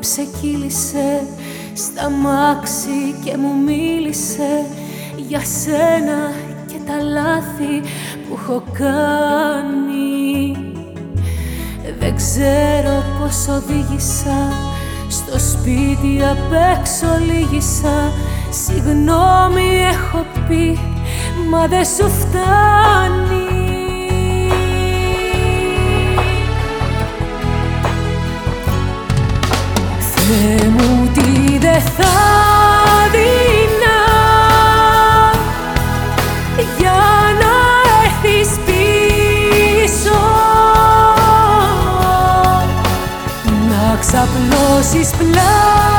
ξεκύλησε στα μάξι και μου μίλησε. Για σένα και τα λάθη που έχω κάνει. Δεν ξέρω πως οδήγησα. Στο σπίτι απ' έξω λύγησα. Συγγνώμη έχω πει μα δεν σου φτάνει να ξαπλώσεις πλάι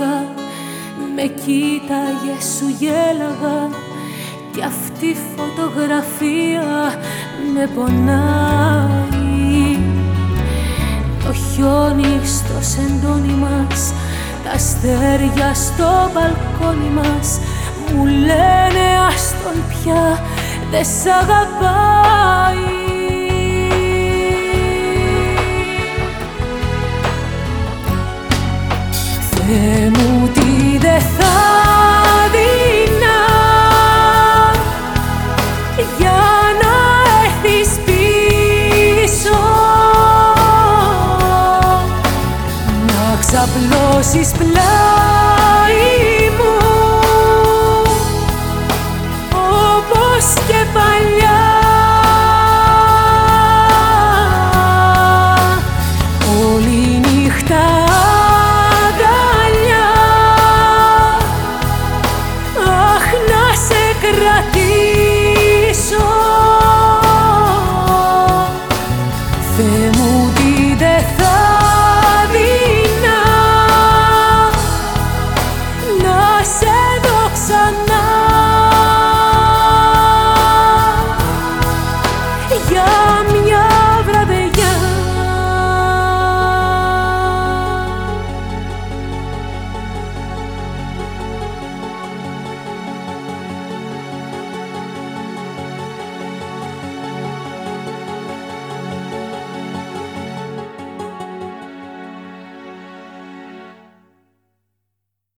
μεσοπέλαγα Με κοίταγε σου γέλαγα. Κι αυτή η φωτογραφία με πονάει. Το χιόνι στο σεντόνι μας Τα αστέρια στο μπαλκόνι μας. Μου λένε άστον πια δεν σ' αγαπάει Δε μου τι δε θα για να έρθεις πίσω να ξαπλώσεις πλάι. δεν θα